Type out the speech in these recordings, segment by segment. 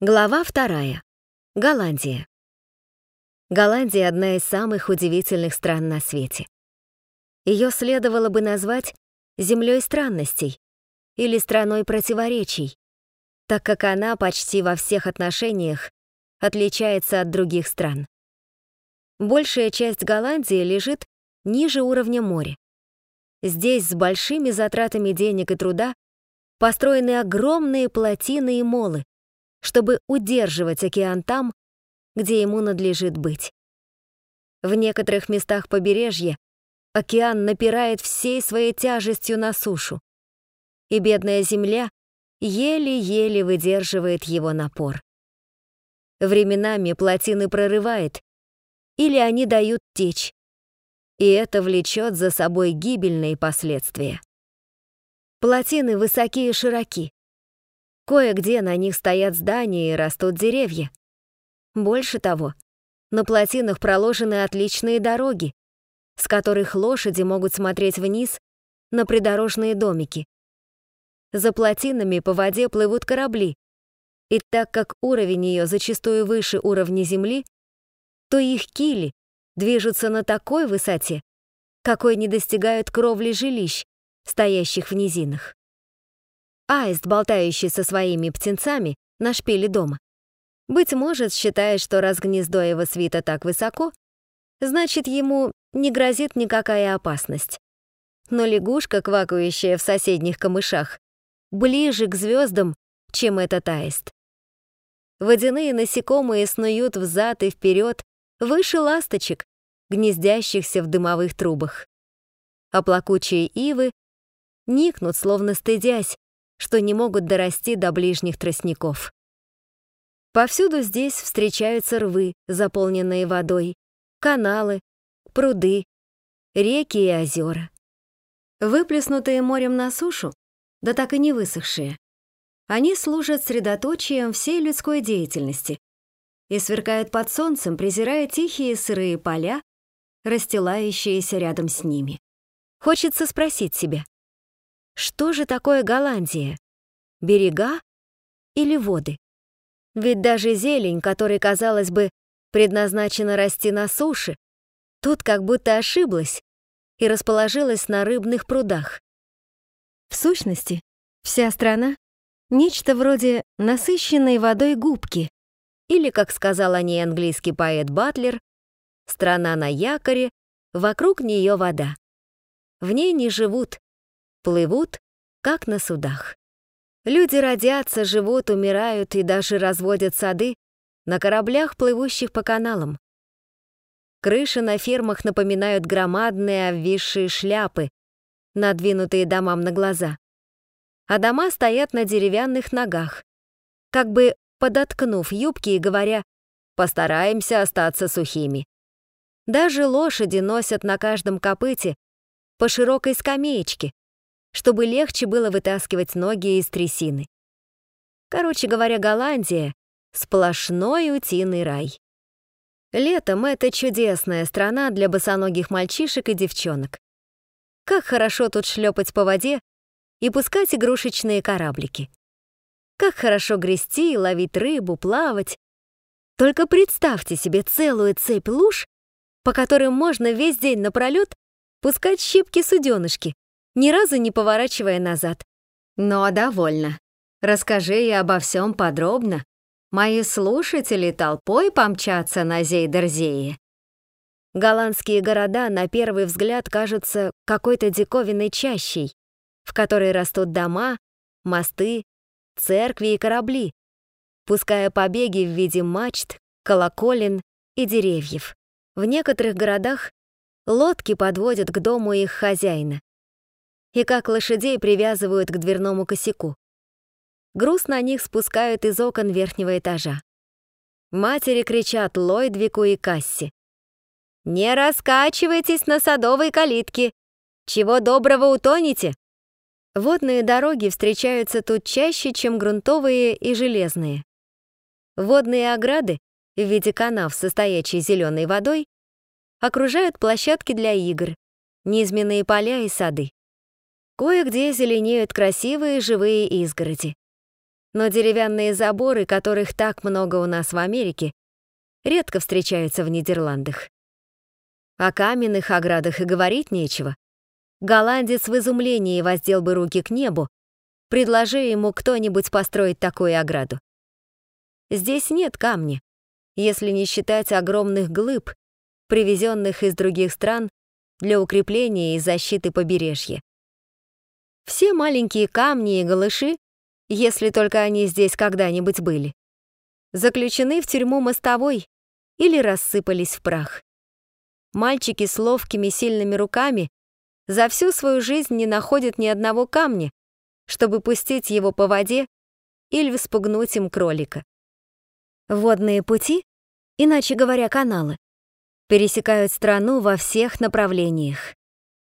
Глава вторая. Голландия. Голландия — одна из самых удивительных стран на свете. Ее следовало бы назвать землей странностей или страной противоречий, так как она почти во всех отношениях отличается от других стран. Большая часть Голландии лежит ниже уровня моря. Здесь с большими затратами денег и труда построены огромные плотины и молы, чтобы удерживать океан там, где ему надлежит быть. В некоторых местах побережья океан напирает всей своей тяжестью на сушу, и бедная земля еле-еле выдерживает его напор. Временами плотины прорывает, или они дают течь, и это влечет за собой гибельные последствия. Плотины высокие и широки, Кое-где на них стоят здания и растут деревья. Больше того, на плотинах проложены отличные дороги, с которых лошади могут смотреть вниз на придорожные домики. За плотинами по воде плывут корабли, и так как уровень ее зачастую выше уровня земли, то их кили движутся на такой высоте, какой не достигают кровли жилищ, стоящих в низинах аист, болтающий со своими птенцами на шпиле дома. Быть может, считает, что раз гнездо его свита так высоко, значит, ему не грозит никакая опасность. Но лягушка, квакающая в соседних камышах, ближе к звездам, чем этот аист. Водяные насекомые снуют взад и вперед выше ласточек, гнездящихся в дымовых трубах. А плакучие ивы никнут, словно стыдясь, что не могут дорасти до ближних тростников. Повсюду здесь встречаются рвы, заполненные водой, каналы, пруды, реки и озера. Выплеснутые морем на сушу, да так и не высохшие, они служат средоточием всей людской деятельности и сверкают под солнцем, презирая тихие сырые поля, расстилающиеся рядом с ними. Хочется спросить себя, что же такое Голландия? Берега или воды? Ведь даже зелень, которой, казалось бы, предназначена расти на суше, тут как будто ошиблась и расположилась на рыбных прудах. В сущности, вся страна — нечто вроде насыщенной водой губки, или, как сказал о ней английский поэт Батлер, «страна на якоре, вокруг нее вода». В ней не живут, плывут, как на судах. Люди родятся, живут, умирают и даже разводят сады на кораблях, плывущих по каналам. Крыши на фермах напоминают громадные обвисшие шляпы, надвинутые домам на глаза. А дома стоят на деревянных ногах, как бы подоткнув юбки и говоря «постараемся остаться сухими». Даже лошади носят на каждом копыте по широкой скамеечке, чтобы легче было вытаскивать ноги из трясины. Короче говоря, Голландия — сплошной утиный рай. Летом это чудесная страна для босоногих мальчишек и девчонок. Как хорошо тут шлепать по воде и пускать игрушечные кораблики. Как хорошо грести, ловить рыбу, плавать. Только представьте себе целую цепь луж, по которым можно весь день напролёт пускать щепки-суденышки, ни разу не поворачивая назад. Но довольно. Расскажи и обо всем подробно. Мои слушатели толпой помчатся на Зейдерзее. Голландские города на первый взгляд кажутся какой-то диковинной чащей, в которой растут дома, мосты, церкви и корабли, пуская побеги в виде мачт, колоколен и деревьев. В некоторых городах лодки подводят к дому их хозяина и как лошадей привязывают к дверному косяку. Груз на них спускают из окон верхнего этажа. Матери кричат Лойдвику и Касси. «Не раскачивайтесь на садовой калитке! Чего доброго утонете!» Водные дороги встречаются тут чаще, чем грунтовые и железные. Водные ограды в виде канав со стоячей зеленой водой окружают площадки для игр, низменные поля и сады. Кое-где зеленеют красивые живые изгороди. Но деревянные заборы, которых так много у нас в Америке, редко встречаются в Нидерландах. О каменных оградах и говорить нечего. Голландец в изумлении воздел бы руки к небу, предложи ему кто-нибудь построить такую ограду. Здесь нет камня, если не считать огромных глыб, привезенных из других стран для укрепления и защиты побережья. Все маленькие камни и галыши, если только они здесь когда-нибудь были, заключены в тюрьму мостовой или рассыпались в прах. Мальчики с ловкими сильными руками за всю свою жизнь не находят ни одного камня, чтобы пустить его по воде или вспугнуть им кролика. Водные пути, иначе говоря, каналы, пересекают страну во всех направлениях.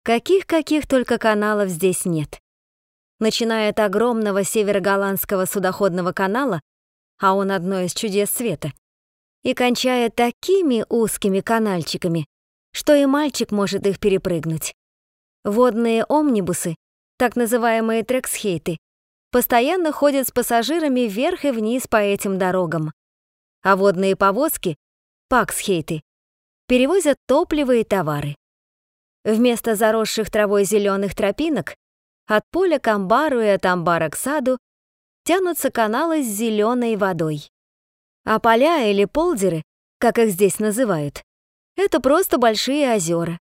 Каких-каких только каналов здесь нет. Начиная от огромного северо-голландского судоходного канала, а он одно из чудес света, и кончая такими узкими канальчиками, что и мальчик может их перепрыгнуть. Водные омнибусы, так называемые трексхейты, постоянно ходят с пассажирами вверх и вниз по этим дорогам. А водные повозки, паксхейты, перевозят топливо и товары. Вместо заросших травой зеленых тропинок от поля к амбару и от амбара к саду тянутся каналы с зеленой водой. А поля или полдеры, как их здесь называют, это просто большие озера,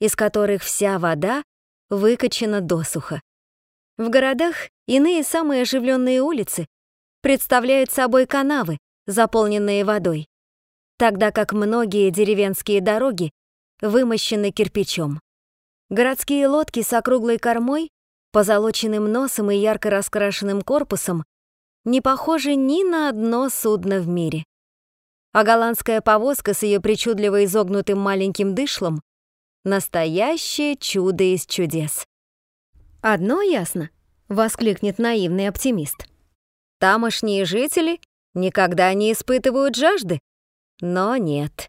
из которых вся вода выкачана досуха. В городах иные самые оживленные улицы представляют собой канавы, заполненные водой, тогда как многие деревенские дороги вымощены кирпичом. Городские лодки с округлой кормой, позолоченным носом и ярко раскрашенным корпусом не похожи ни на одно судно в мире. А голландская повозка с ее причудливо изогнутым маленьким дышлом Настоящее чудо из чудес. «Одно ясно», — воскликнет наивный оптимист. «Тамошние жители никогда не испытывают жажды». Но нет.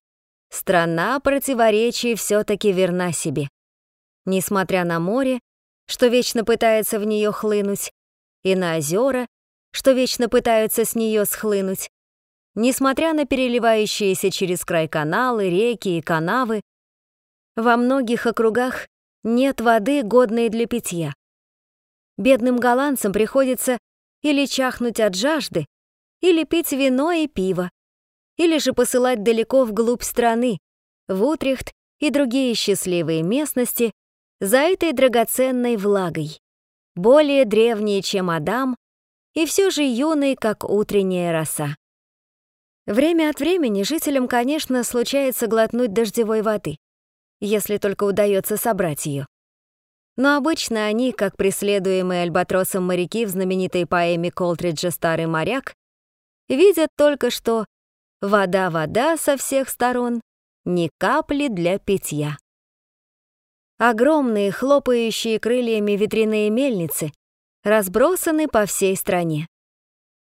Страна противоречий все-таки верна себе. Несмотря на море, что вечно пытается в нее хлынуть, и на озера, что вечно пытаются с нее схлынуть, несмотря на переливающиеся через край каналы, реки и канавы, во многих округах нет воды, годной для питья. Бедным голландцам приходится или чахнуть от жажды, или пить вино и пиво, или же посылать далеко вглубь страны, в Утрехт и другие счастливые местности за этой драгоценной влагой, более древней, чем Адам, и все же юной, как утренняя роса. Время от времени жителям, конечно, случается глотнуть дождевой воды если только удается собрать ее. Но обычно они, как преследуемые альбатросом моряки в знаменитой поэме Колтриджа «Старый моряк», видят только что вода-вода со всех сторон, ни капли для питья. Огромные, хлопающие крыльями ветряные мельницы разбросаны по всей стране.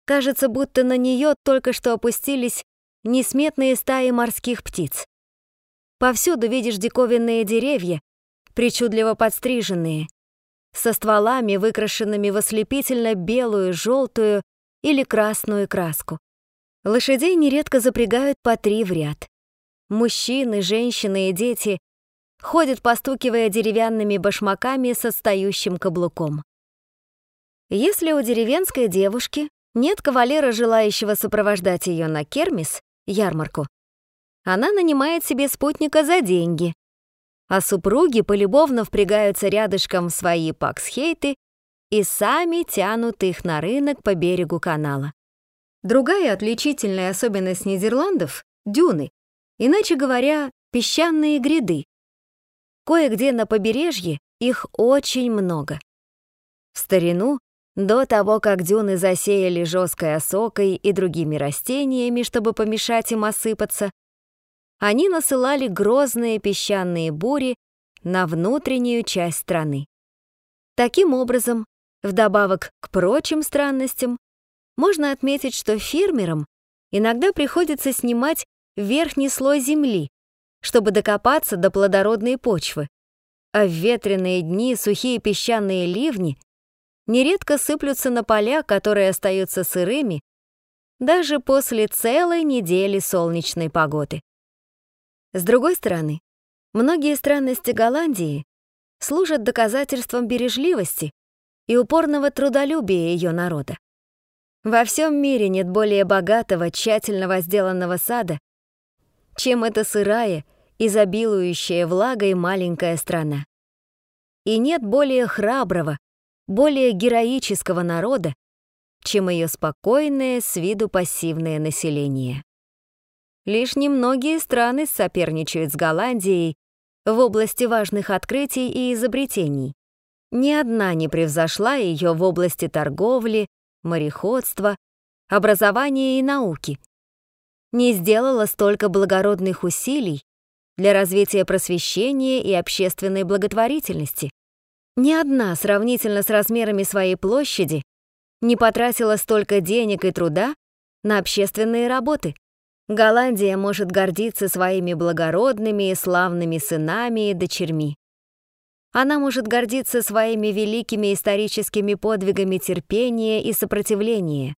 Кажется, будто на нее только что опустились несметные стаи морских птиц. Повсюду видишь диковинные деревья, причудливо подстриженные, со стволами, выкрашенными в ослепительно белую, желтую или красную краску. Лошадей нередко запрягают по три в ряд. Мужчины, женщины и дети ходят, постукивая деревянными башмаками со стоящим каблуком. Если у деревенской девушки нет кавалера, желающего сопровождать ее на кермис, ярмарку, она нанимает себе спутника за деньги, а супруги полюбовно впрягаются рядышком в свои паксхейты и сами тянут их на рынок по берегу канала. Другая отличительная особенность Нидерландов — дюны, иначе говоря, песчаные гряды. Кое-где на побережье их очень много. В старину, до того, как дюны засеяли жесткой осокой и другими растениями, чтобы помешать им осыпаться, они насылали грозные песчаные бури на внутреннюю часть страны. Таким образом, вдобавок к прочим странностям, можно отметить, что фермерам иногда приходится снимать верхний слой земли, чтобы докопаться до плодородной почвы, а в ветреные дни сухие песчаные ливни нередко сыплются на поля, которые остаются сырыми, даже после целой недели солнечной погоды. С другой стороны, многие странности Голландии служат доказательством бережливости и упорного трудолюбия ее народа. Во всем мире нет более богатого, тщательно возделанного сада, чем эта сырая, изобилующая влагой маленькая страна. И нет более храброго, более героического народа, чем ее спокойное с виду пассивное население. Лишь немногие страны соперничают с Голландией в области важных открытий и изобретений. Ни одна не превзошла ее в области торговли, мореходства, образования и науки. Не сделала столько благородных усилий для развития просвещения и общественной благотворительности. Ни одна сравнительно с размерами своей площади не потратила столько денег и труда на общественные работы. Голландия может гордиться своими благородными и славными сынами и дочерьми. Она может гордиться своими великими историческими подвигами терпения и сопротивления,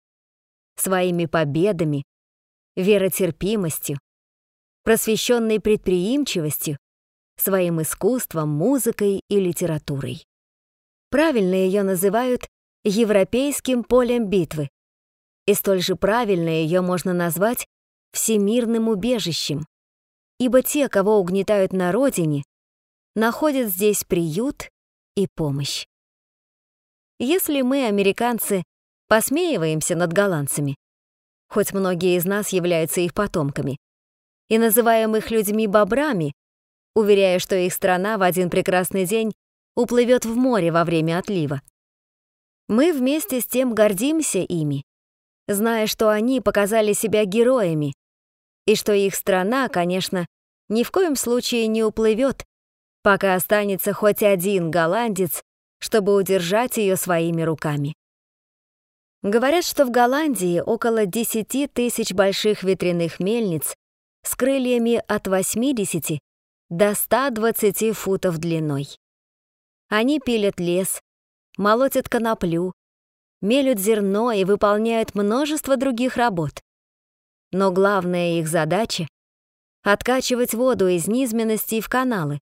своими победами, веротерпимостью, просвещенной предприимчивостью, своим искусством, музыкой и литературой. Правильно ее называют европейским полем битвы, и столь же правильно ее можно назвать всемирным убежищем, ибо те, кого угнетают на родине, находят здесь приют и помощь. Если мы, американцы, посмеиваемся над голландцами, хоть многие из нас являются их потомками, и называем их людьми-бобрами, уверяя, что их страна в один прекрасный день уплывет в море во время отлива. Мы вместе с тем гордимся ими, зная, что они показали себя героями, и что их страна, конечно, ни в коем случае не уплывет, пока останется хоть один голландец, чтобы удержать ее своими руками. Говорят, что в Голландии около 10 тысяч больших ветряных мельниц с крыльями от 80 до 120 футов длиной. Они пилят лес, молотят коноплю, мелют зерно и выполняют множество других работ. Но главная их задача — откачивать воду из низменностей в каналы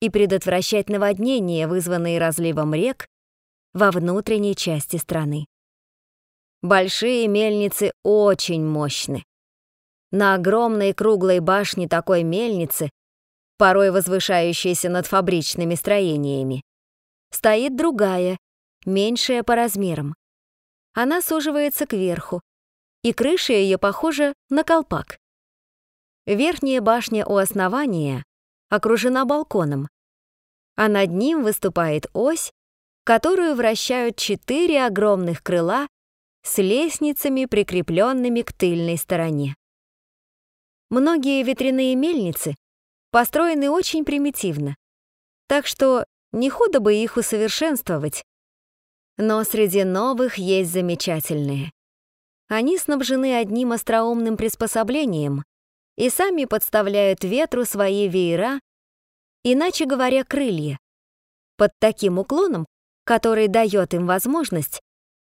и предотвращать наводнения, вызванные разливом рек, во внутренней части страны. Большие мельницы очень мощны. На огромной круглой башне такой мельницы, порой возвышающейся над фабричными строениями, стоит другая, меньшая по размерам. Она суживается кверху, и крыша ее похожа на колпак. Верхняя башня у основания окружена балконом, а над ним выступает ось, которую вращают четыре огромных крыла с лестницами, прикрепленными к тыльной стороне. Многие ветряные мельницы построены очень примитивно, так что не худо бы их усовершенствовать. Но среди новых есть замечательные. Они снабжены одним остроумным приспособлением и сами подставляют ветру свои веера, иначе говоря, крылья, под таким уклоном, который дает им возможность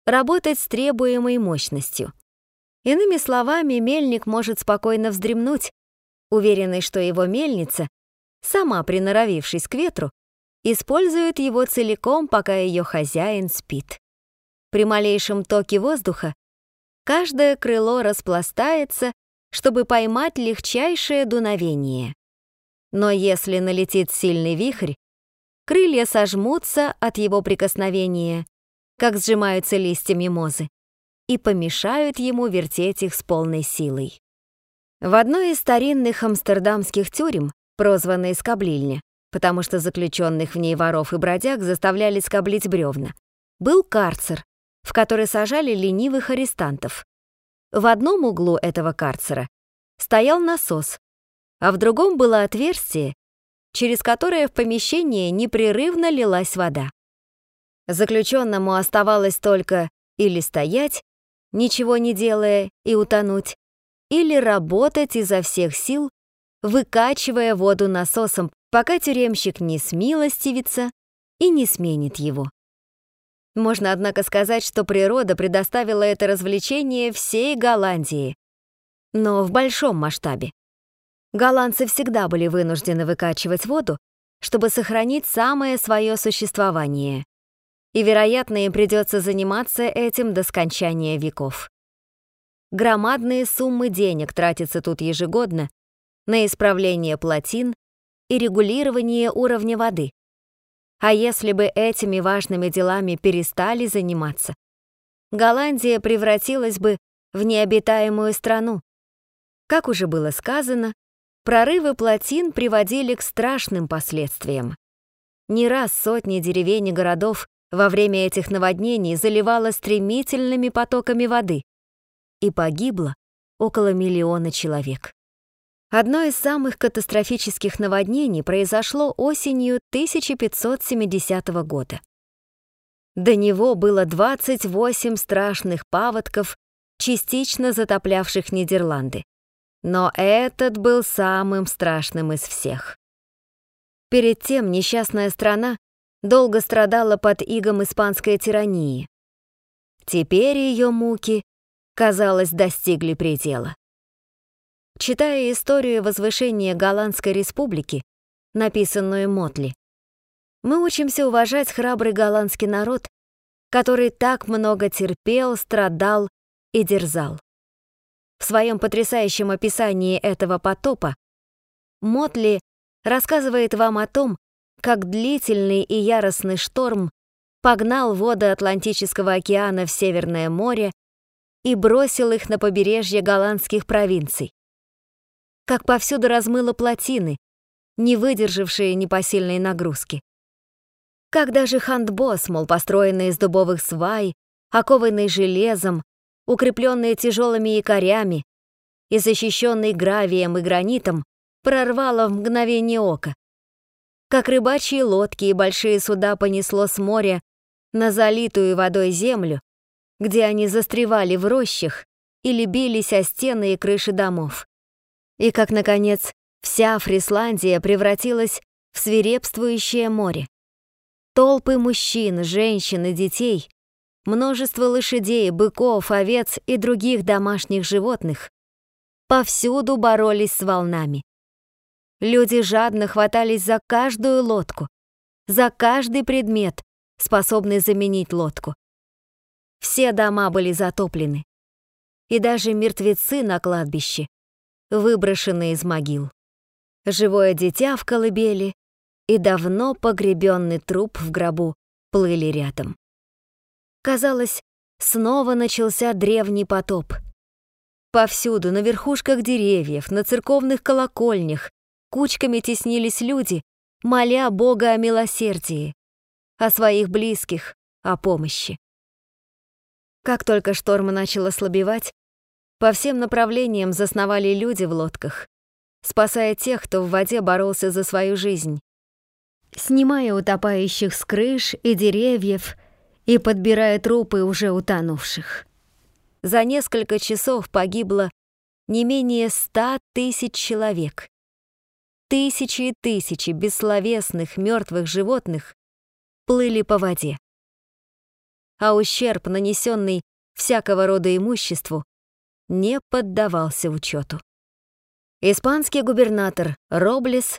работать с требуемой мощностью. Иными словами, мельник может спокойно вздремнуть, уверенный, что его мельница, сама приноровившись к ветру, использует его целиком, пока ее хозяин спит. При малейшем токе воздуха каждое крыло распластается, чтобы поймать легчайшее дуновение. Но если налетит сильный вихрь, крылья сожмутся от его прикосновения, как сжимаются листья мимозы, и помешают ему вертеть их с полной силой. В одной из старинных амстердамских тюрем, прозванной «Скоблильня», потому что заключенных в ней воров и бродяг заставляли скоблить бревна. Был карцер, в который сажали ленивых арестантов. В одном углу этого карцера стоял насос, а в другом было отверстие, через которое в помещение непрерывно лилась вода. Заключенному оставалось только или стоять, ничего не делая и утонуть, или работать изо всех сил, выкачивая воду насосом, пока тюремщик не смилостивится и не сменит его. Можно, однако, сказать, что природа предоставила это развлечение всей Голландии, но в большом масштабе. Голландцы всегда были вынуждены выкачивать воду, чтобы сохранить самое свое существование. И, вероятно, им придется заниматься этим до скончания веков. Громадные суммы денег тратятся тут ежегодно на исправление плотин и регулирование уровня воды. А если бы этими важными делами перестали заниматься, Голландия превратилась бы в необитаемую страну. Как уже было сказано, прорывы плотин приводили к страшным последствиям. Не раз сотни деревень и городов во время этих наводнений заливало стремительными потоками воды, и погибло около миллиона человек. Одно из самых катастрофических наводнений произошло осенью 1570 года. До него было 28 страшных паводков, частично затоплявших Нидерланды. Но этот был самым страшным из всех. Перед тем несчастная страна долго страдала под игом испанской тирании. Теперь ее муки, казалось, достигли предела. Читая историю возвышения Голландской республики, написанную Мотли, мы учимся уважать храбрый голландский народ, который так много терпел, страдал и дерзал. В своем потрясающем описании этого потопа Мотли рассказывает вам о том, как длительный и яростный шторм погнал воды Атлантического океана в Северное море и бросил их на побережье голландских провинций как повсюду размыло плотины, не выдержавшие непосильной нагрузки. Как даже хандбос, мол, построенный из дубовых свай, окованный железом, укрепленный тяжелыми якорями и защищенный гравием и гранитом, прорвало в мгновение ока. Как рыбачьи лодки и большие суда понесло с моря на залитую водой землю, где они застревали в рощах или бились о стены и крыши домов и как, наконец, вся Фрисландия превратилась в свирепствующее море. Толпы мужчин, женщин и детей, множество лошадей, быков, овец и других домашних животных повсюду боролись с волнами. Люди жадно хватались за каждую лодку, за каждый предмет, способный заменить лодку. Все дома были затоплены, и даже мертвецы на кладбище выброшенный из могил. Живое дитя в колыбели и давно погребенный труп в гробу плыли рядом. Казалось, снова начался древний потоп. Повсюду, на верхушках деревьев, на церковных колокольнях, кучками теснились люди, моля Бога о милосердии, о своих близких, о помощи. Как только шторм начал ослабевать, по всем направлениям засновали люди в лодках, спасая тех, кто в воде боролся за свою жизнь, снимая утопающих с крыш и деревьев и подбирая трупы уже утонувших. За несколько часов погибло не менее ста тысяч человек. Тысячи и тысячи бессловесных мертвых животных плыли по воде. А ущерб, нанесенный всякого рода имуществу, не поддавался учету. Испанский губернатор Роблес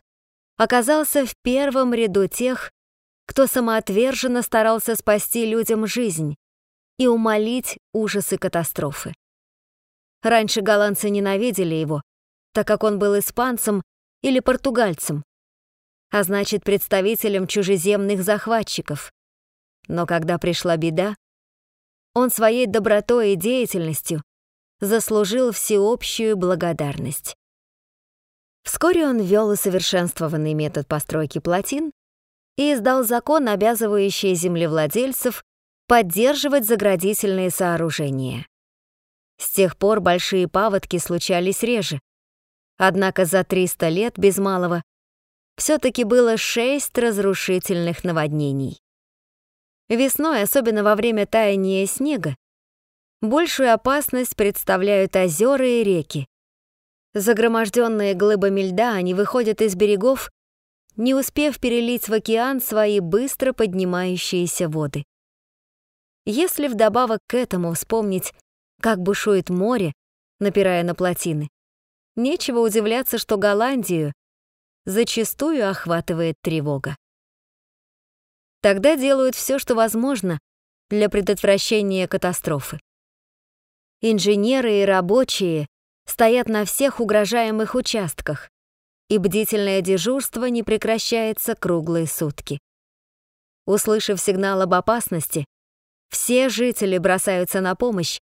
оказался в первом ряду тех, кто самоотверженно старался спасти людям жизнь и умолить ужасы катастрофы. Раньше голландцы ненавидели его, так как он был испанцем или португальцем, а значит представителем чужеземных захватчиков. Но когда пришла беда, он своей добротой и деятельностью заслужил всеобщую благодарность. Вскоре он ввел усовершенствованный метод постройки плотин и издал закон, обязывающий землевладельцев поддерживать заградительные сооружения. С тех пор большие паводки случались реже. Однако за 300 лет без малого все-таки было шесть разрушительных наводнений. Весной, особенно во время таяния снега, большую опасность представляют озера и реки. Загроможденные глыбами льда, они выходят из берегов, не успев перелить в океан свои быстро поднимающиеся воды. Если вдобавок к этому вспомнить, как бушует море, напирая на плотины, нечего удивляться, что Голландию зачастую охватывает тревога. Тогда делают все, что возможно для предотвращения катастрофы. Инженеры и рабочие стоят на всех угрожаемых участках, и бдительное дежурство не прекращается круглые сутки. Услышав сигнал об опасности, все жители бросаются на помощь,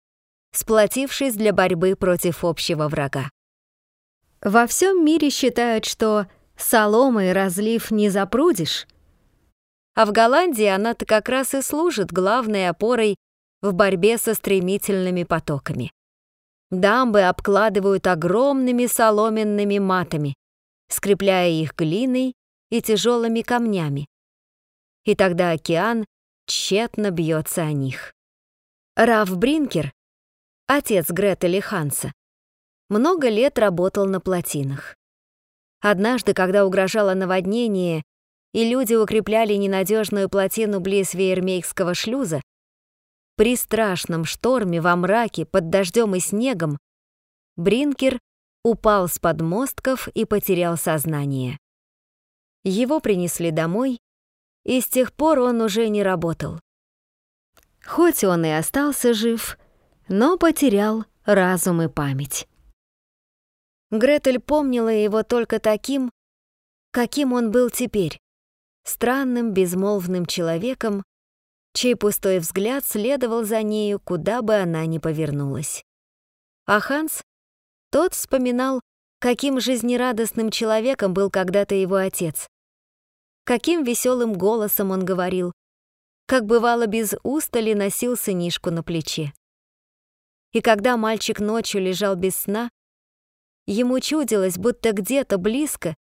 сплотившись для борьбы против общего врага. Во всем мире считают, что соломой разлив не запрудишь, а в Голландии она-то как раз и служит главной опорой в борьбе со стремительными потоками. Дамбы обкладывают огромными соломенными матами, скрепляя их глиной и тяжелыми камнями. И тогда океан тщетно бьется о них. Раф Бринкер, отец Гретели Ханса, много лет работал на плотинах. Однажды, когда угрожало наводнение, и люди укрепляли ненадежную плотину близ Вейермейкского шлюза, при страшном шторме во мраке под дождем и снегом Бринкер упал с подмостков и потерял сознание. Его принесли домой, и с тех пор он уже не работал. Хоть он и остался жив, но потерял разум и память. Гретель помнила его только таким, каким он был теперь, странным безмолвным человеком, чей пустой взгляд следовал за нею, куда бы она ни повернулась. А Ханс, тот вспоминал, каким жизнерадостным человеком был когда-то его отец, каким веселым голосом он говорил, как бывало без устали носил сынишку на плече. И когда мальчик ночью лежал без сна, ему чудилось, будто где-то близко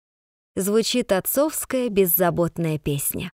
звучит отцовская беззаботная песня.